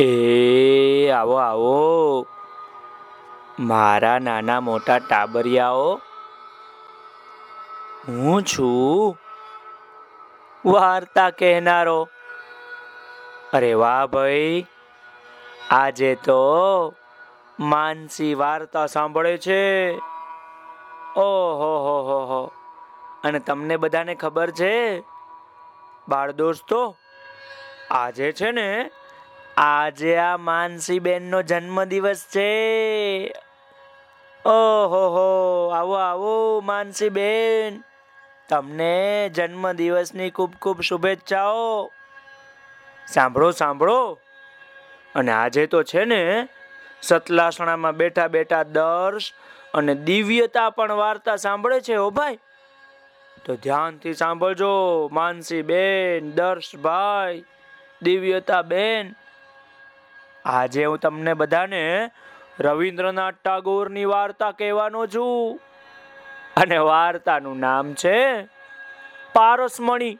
એ, આવો આવો. મારા નાના મોટા ટાબરિયાઓ, હું છું વાર્તા કહેનારો. અરે વાહ ભાઈ, આજે તો માનસી વાર્તા સાંભળે છે. ઓહો, હો હો હો. અને તમને બધાને ખબર છે, બાળ દોસ્તો, આજે છે ને આજે આ માનસી બેન નો જન્મ દિવસ છે. ઓહો હો, આવો આવો માનસી બેન તમને જન્મ દિવસની ખૂબ ખૂબ શુભેચ્છાઓ. સાંભળો સાંભળો. અને આજે તો છે ને, સતલાસણામાં બેઠા બેઠા દર્શ અને દિવ્યતા પણ વાર્તા સાંભળે છે ઓ ભાઈ. તો ધ્યાનથી સાંભળજો માનસી બેન દર્શભાઈ દિવ્યતા બેન આજે હું તમને બધાને રવિન્દ્રનાથ ટાગોરની વાર્તા કહેવાનો છું. અને વાર્તાનું નામ છે પારસમણી.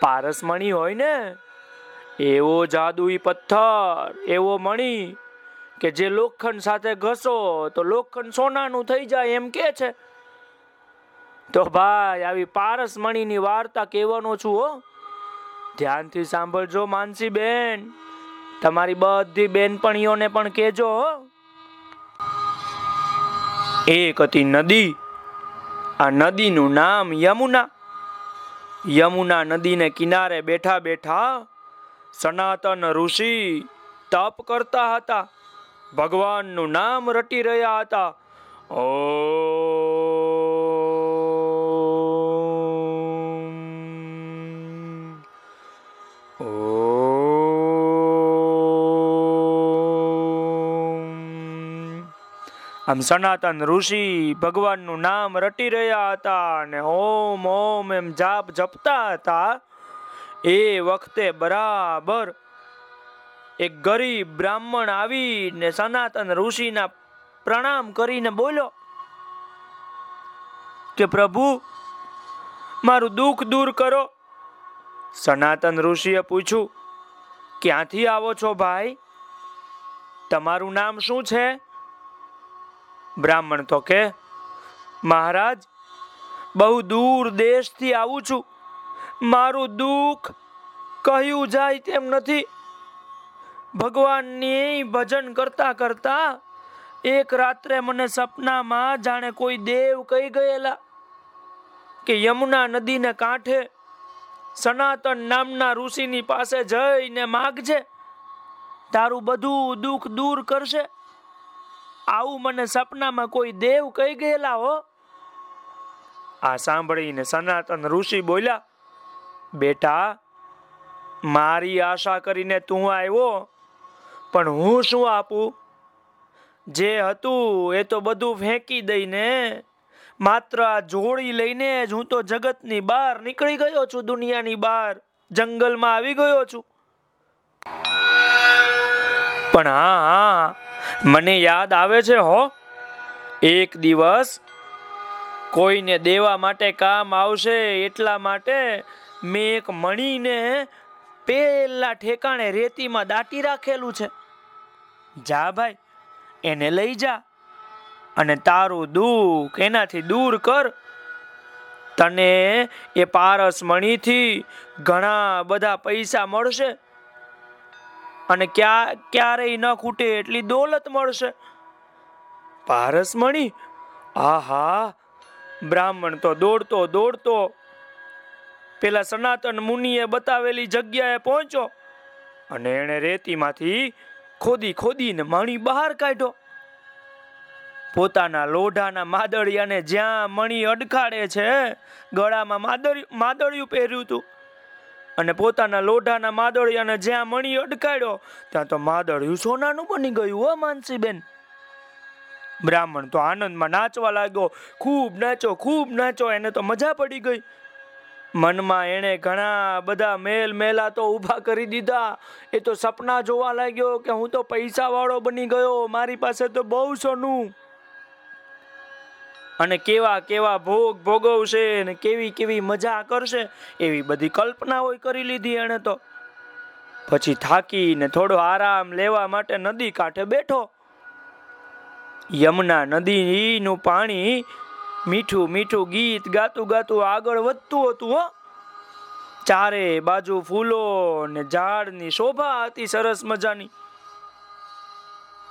પારસમણી હોય ને, એવો જાદુઈ પથ્થર, એવો મણી કે જે લોખંડ સાથે ઘસો તો લોખંડ સોનાનું થઈ જાય એમ કે છે. તો ભાઈ, આવી પારસમણીની વાર્તા કહેવાનો છું હો. ધ્યાનથી સાંભળજો માનસી બેન તમારી બધી બેનપણીઓને પણ કહેજો એક હતી નદી. આ નદીનું નામ યમુના. યમુના નદીને કિનારે બેઠા બેઠા સનાતન ઋષિ તપ કરતા હતા. ભગવાનનું નામ રટી રહ્યા હતા. ઓ આમ સનાતન ઋષિ ભગવાનનું નામ રટી રહ્યા હતા અને ઓમ ઓમ એમ જાપ જપતા હતા. એ વખતે બરાબર એક ગરીબ બ્રાહ્મણ આવીને સનાતન ઋષિના પ્રણામ કરીને બોલો કે પ્રભુ, મારું દુઃખ દૂર કરો. સનાતન ઋષિએ પૂછ્યું, ક્યાંથી આવો છો ભાઈ? તમારું નામ શું છે? બ્રાહ્મણ તો કે, મહારાજ, બહુ દૂર દેશથી આવું છું. મારું દુઃખ કહ્યું જાય તેમ નથી. ભગવાનની ભજન કરતા કરતા એક રાત્રે મને સપનામાં જાણે કોઈ દેવ કહી ગયેલા કે યમુના નદીને કાંઠે સનાતન નામના ઋષિની પાસે જઈને માગજે. તારું બધું દુઃખ દૂર કરશે. આવું મને સપનામાં કોઈ દેવ કહી ગયેલા હો? આ સાંભળીને સનાતન ઋષિ બોલ્યા, બેટા, મારી આશા કરીને તું આવ્યો, પણ હું શું આપું? જે હતું એ તો બધું ફેંકી દઈને, માત્ર આ જોડી લઈને જ હું તો જગતની બહાર નીકળી ગયો છું, દુનિયાની બહાર, જંગલમાં આવી ગયો છું. પણ હા હા મને યાદ આવે છે હો. એક દિવસ કોઈને દેવા માટે કામ આવશે એટલા માટે મેં એક મણીને પેલા ઠેકાણે રેતીમાં દાટી રાખેલું છે. જા ભાઈ, એને લઈ જા અને તારું દુઃખ એનાથી દૂર કર. તને એ પારસ મણીથી ઘણા બધા પૈસા મળશે. અને ક્યાં, ક્યારેય ન ખૂટે એટલી દોલત મળશે. પારસ મણી, આહા, બ્રાહ્મણ તો દોડતો દોડતો. પેલા સનાતન મુનિએ બતાવેલી જગ્યાએ પહોંચ્યો અને એણે રેતીમાંથી ખોદી ખોદીને મણી બહાર કાઢ્યો. પોતાના લોઢાના માદળિયાને જ્યાં મણી અડખાડે છે, ગળામાં માદળિયું માદળિયું પહેર્યું હતું. અને પોતાના લોઢાના માદળિયાને જ્યાં મણી અટકાડ્યો ત્યાં તો માદળિયું સોનાનું બની ગયું, હો માનસીબેન? બ્રાહ્મણ તો આનંદમાં નાચવા લાગ્યો, ખૂબ નાચો ખૂબ નાચો, એને તો મજા પડી ગઈ. મનમાં એણે ઘણા બધા મેલ મેલા તો ઊભા કરી દીધા. એ તો સપના જોવા લાગ્યો કે હું તો પૈસા વાળો બની ગયો, મારી પાસે તો બહુ સોનું. અને કેવા કેવા ભોગ ભોગવશે અને કેવી કેવી મજા કરશે, એવી બધી કલ્પના હોય કરી લીધી એણે તો. પછી થાકીને થોડો આરામ લેવા માટે નદી કાંઠે બેઠો. યમુના નદીનું પાણી મીઠું મીઠું ગીત ગાતું ગાતું આગળ વધતું હતું, હો. ચારે બાજુ ફૂલો ને ઝાડની શોભા હતી સરસ મજાની.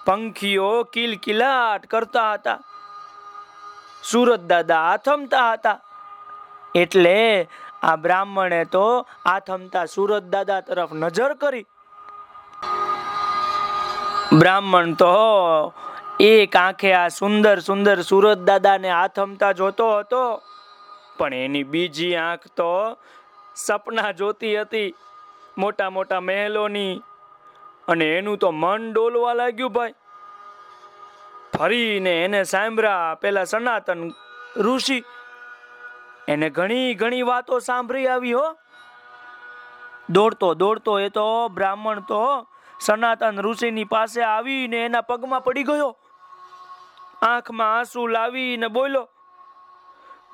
પંખીઓ કિલકિલાટ કરતા હતા. સુરત દાદા આથમતા હતા. એટલે આ બ્રાહ્મણે તો આથમતા સુરત દાદા તરફ નજર કરી. બ્રાહ્મણ તો એક આંખે આ સુંદર સુંદર સુરત દાદાને આથમતા જોતો હતો. પણ એની બીજી આંખ તો સપના જોતી હતી મોટા મોટા મહેલોની. અને એનું તો મન ડોલવા લાગ્યું ભાઈ. ફરીને એને સાંભળ્યા પેલા સનાતન ઋષિ. એને ઘણી ઘણી વાતો સાંભળી આવી હો. દોડતો દોડતો એ તો બ્રાહ્મણ તો સનાતન ઋષિની પાસે આવીને એના પગમાં પડી ગયો. આંખમાં આંસુ લાવીને બોલ્યો,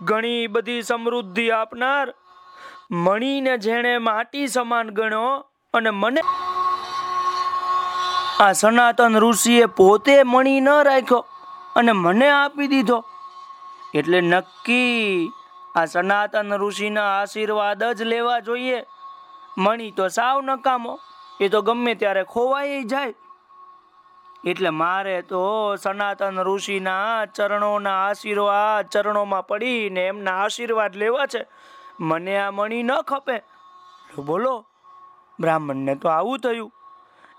ઘણી બધી સમૃદ્ધિ આપનાર, મણીને જેણે માટી સમાન ગણ્યો અને મને આ સનાતન ઋષિએ પોતે મણી ન રાખ્યો અને મને આપી દીધો. એટલે નક્કી આ સનાતન ઋષિના આશીર્વાદ જ લેવા જોઈએ. મણી તો સાવ નકામો, એ તો ગમે ત્યારે ખોવાઈ જાય. એટલે મારે તો સનાતન ઋષિના ચરણોના આશીર્વાદ ચરણોમાં પડીને એમના આશીર્વાદ લેવા છે. મને આ મણી ન ખપે. બોલો, બ્રાહ્મણને તો આવું થયું.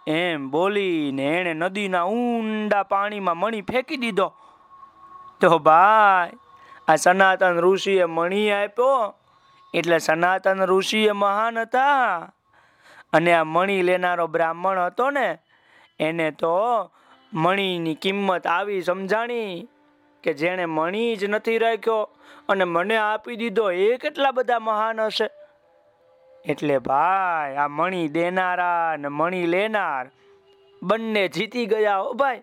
એમ બોલીને એણે નદીના ઊંડા પાણીમાં મણી ફેંકી દીધો. તો ભાઈ, આ સનાતન ઋષિએ મણી આપ્યો. એટલે સનાતન ઋષિએ મહાન હતા. અને આ મણી લેનારો બ્રાહ્મણ હતો ને, એને તો મણીની કિંમત આવી સમજાણી કે જેણે મણી જ નથી રાખ્યો અને મને આપી દીધો. એ કેટલા બધા મહાન હશે? એટલે ભાઈ, આ મણી દેનારા ને મણી લેનાર બંને જીતી ગયા હો ભાઈ.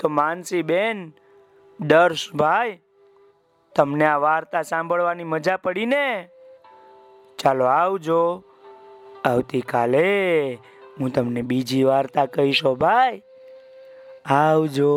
તો માનસી બેન દર્શ ભાઈ તમને આ વાર્તા સાંભળવાની મજા પડી ને? ચાલો આવજો. આવતીકાલે હું તમને બીજી વાર્તા કહીશો ભાઈ. આવજો.